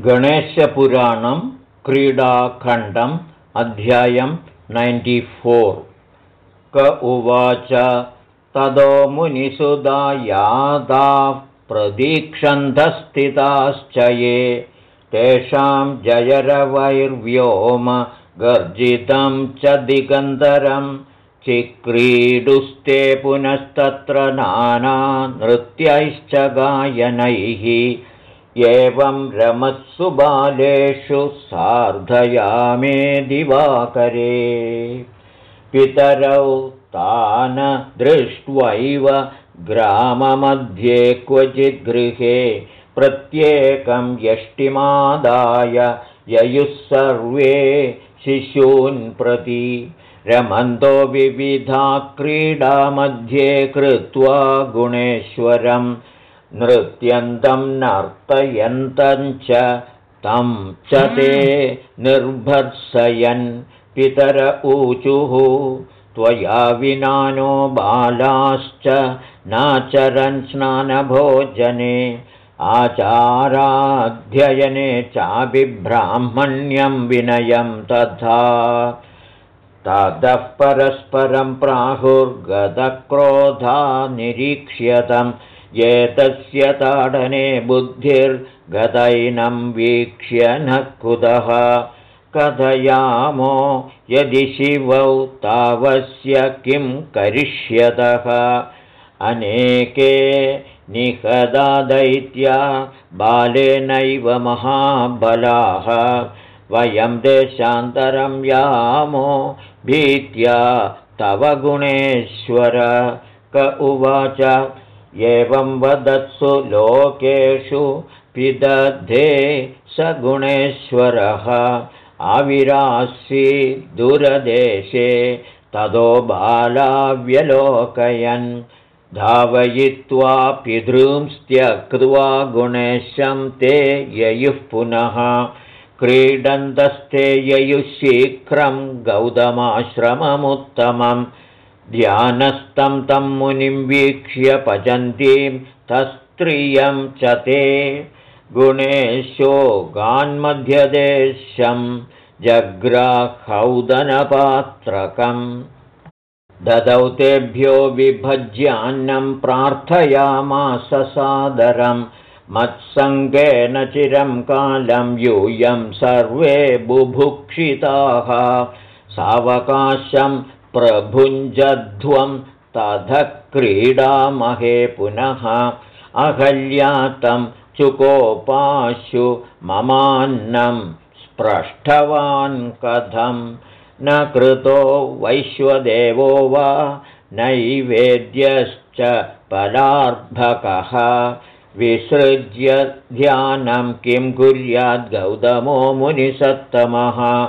गणेशपुराणं क्रीडाखण्डम् अध्यायं नैन्टिफोर् क उवाच तदो मुनिसुदा यादाः प्रदीक्षन्धस्थिताश्च ये। तेषां जयरवैर्व्योम गर्जितं च दिगन्धरं चिक्रीडुस्ते पुनस्तत्र नानानृत्यैश्च गायनैः एवं रमत्सु बालेषु सार्धयामे दिवाकरे। पितरौ तान् दृष्ट्वैव ग्राममध्ये क्वचिद्गृहे प्रत्येकं यष्टिमादाय ययुः सर्वे शिशून्प्रति रमन्तो विविधा क्रीडामध्ये कृत्वा गुणेश्वरम् नृत्यन्तं नर्तयन्तं च तं च ते निर्भर्सयन् पितर ऊचुः। त्वया विनानो बालाश्च नाचरन् स्नानभोजने। आचाराध्ययने चाभिब्राह्मण्यं विनयं तथा। ततः परस्परं प्राहुर्गतक्रोधा निरीक्ष्यतम् एतस्य ताडने बुद्धिर्गतैनं वीक्ष्य न कुतः। कथयामो यदि शिवौ तावस्य किं करिष्यतः। अनेके निहदा दैत्या बालेनैव महाबलाः। वयं देशान्तरं यामो भीत्या तव गुणेश्वर। क उवाच एवं वदत्सु लोकेषु पिदधे स गुणेश्वरः आविरासि दुरदेशे ततो बालाव्यलोकयन्। धावयित्वा पितृंस्त्यक्त्वा गुणेशं ते ययुः पुनः। क्रीडन्तस्ते ययुः शीघ्रं गौतमाश्रममुत्तमम् ध्यानस्थं तं मुनिं वीक्ष्य पचन्तीं तस्त्रियं च ते। गुणेशो गान्मध्यदेशं जग्राहौदनपात्रकम् ददौ तेभ्यो विभज्यान्नं प्रार्थयामास सादरं मत्सङ्गेन चिरं कालं यूयं सर्वे बुभुक्षिताः। सावकाशं प्रभुञ्जध्वं तथ क्रीडामहे पुनः अहल्यातं चुकोपाशु ममान्नं स्पृष्टवान् कथं? न कृतो वैश्वदेवो वा नैवेद्यश्च पलार्भकः विसृज्य ध्यानं किं कुर्याद्गौतमो मुनिसत्तमः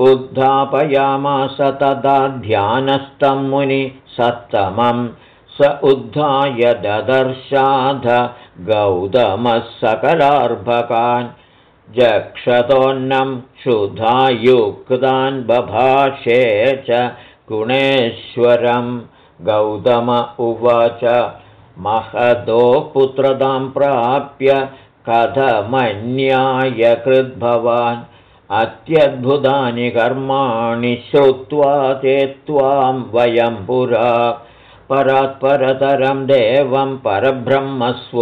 उद्धापयामास तदा ध्यानस्थं मुनि सत्तमं। स उद्धाय ददर्शाध गौतमः सकलार्भकान्। जक्षतोन्नं क्षुधायुक्तान् बभाषे च गुणेश्वरं। गौतम उवाच महदो पुत्रतां प्राप्य कथमन्याय कृद्भवान् अत्यद्भुतानि कर्माणि श्रुत्वा ते त्वां वयं पुरा परात्परतरं देवं परब्रह्मस्वरूपिणं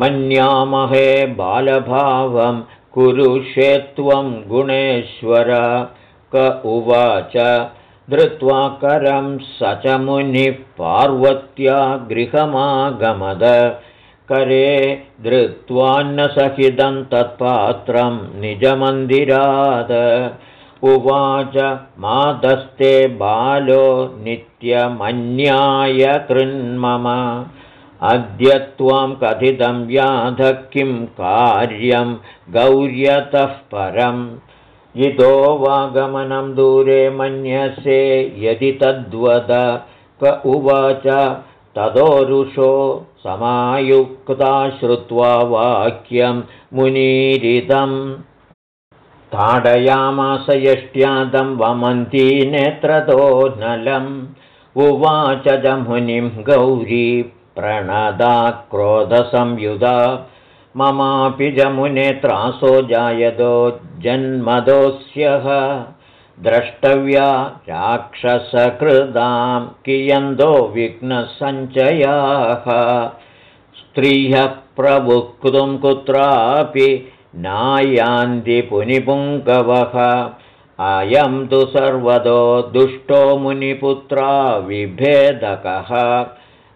मन्यामहे बालभावं कुरुषे त्वं गुणेश्वर क उवाच धृत्वा करं स च मुनिः पार्वत्या गृहमागमद करे धृत्वान्नसहितं तत्पात्रं निजमन्दिराद। उवाच मातस्ते बालो नित्यमन्याय कृन्मम। अद्य त्वां कथितं व्याध किं कार्यं गौर्यतः परम्। इतो वागमनं दूरे मन्यसे यदि तद्वद क उवाच तदोरुषो समायुक्ता श्रुत्वा वाक्यं मुनीरिदम्। ताडयामास यष्ट्यादं वमन्ती नेत्रतो नलम्। उवाच च मुनिं गौरी प्रणदा क्रोधसंयुधा। ममापि जमुने त्रासो जायतो जन्मदोऽस्यः द्रष्टव्या राक्षसकृदां कियन्तो विघ्नसञ्चयाः। स्त्रियः प्रवुक्तुं कुत्रापि नायान्तिपुनिपुङ्गवः अयं तु सर्वतो दुष्टो मुनिपुत्रा विभेदकः।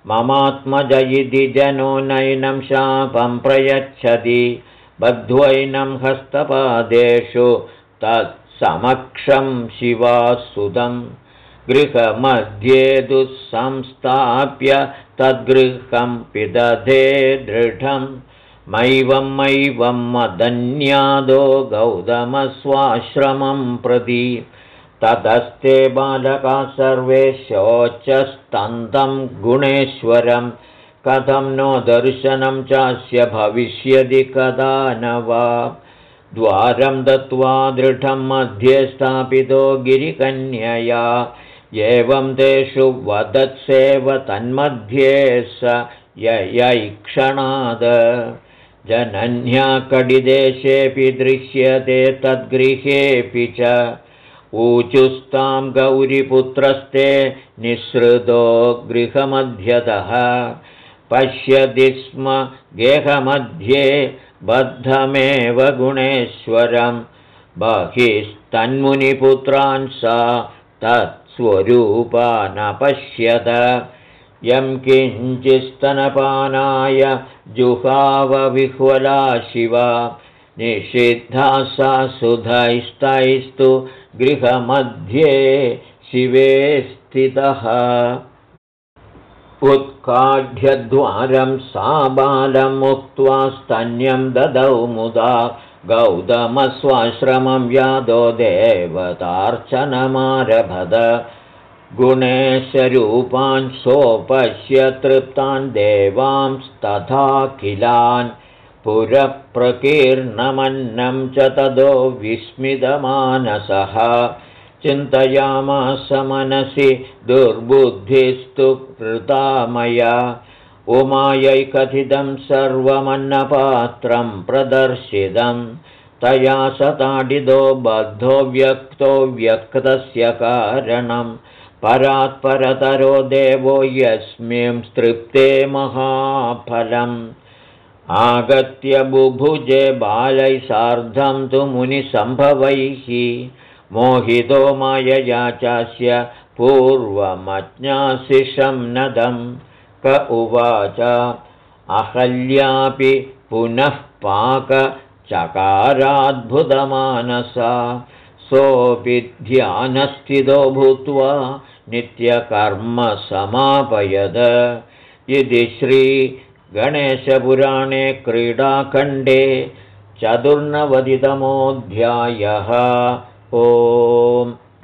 ममात्मज इति जनो नैनं शापं प्रयच्छति। बद्ध्वैनं हस्तपादेषु तत्समक्षं शिवासुदं गृहमध्ये दुःसंस्थाप्य तद्गृहं पिदधे दृढं। मैवं मैवं मदन्यादो गौतमस्वाश्रमं प्रति। ततस्ते बालका सर्वे शोचस्तन्तं गुणेश्वरं। कथं नो दर्शनं चास्य भविष्यति कदा न वा द्वारं दत्त्वा दृढं मध्ये स्थापितो गिरिकन्यया। एवं तेषु वदत्सेव तन्मध्ये स ययैक्षणाद जनन्याकडिदेशेऽपि दृश्यते तद्गृहेऽपि च। ऊचुस्तां गौरिपुत्रस्ते निःसृतो गृहमध्यतः। पश्यति स्म गेहमध्ये बद्धमेव गुणेश्वरं बहिस्तन्मुनिपुत्रान् सा तत्स्वरूपा न पश्यत। यं किञ्चिस्तनपानाय जुहावविह्वला शिवा। निषिद्धा सा सुधैस्तैस्तु गृहमध्ये शिवे स्थितः उत्काढ्यद्वारं सा बालमुक्त्वा स्तन्यं ददौ मुदा गौतमस्वाश्रमं यादो देवतार्चनमारभद। गुणेशरूपान् सोपश्य तृप्तान् देवांस्तथा किलान् पुरप्रकीर्णमन्नं च तदो विस्मितमानसः चिन्तयामास मनसि दुर्बुद्धिस्तु कृता मया। उमायैकथितं सर्वमन्नपात्रं प्रदर्शितं। तया सताडितो बद्धो व्यक्तो व्यक्तस्य कारणं। परात्परतरो देवो यस्मिं तृप्ते महाफलम्। आगत्य बुभुजे बालैः सार्धं तु मुनिसम्भवैः मोहितो मायया चास्य पूर्वमज्ञासिषं नदं। क उवाच अहल्यापि पुनः पाकचकाराद्भुतमानसा सोऽपि ध्यानस्थितो भूत्वा नित्यकर्म समापयद। इति श्री गणेशपुराणे क्रीडाखण्डे चतुर्नवतितमोऽध्यायः ओम्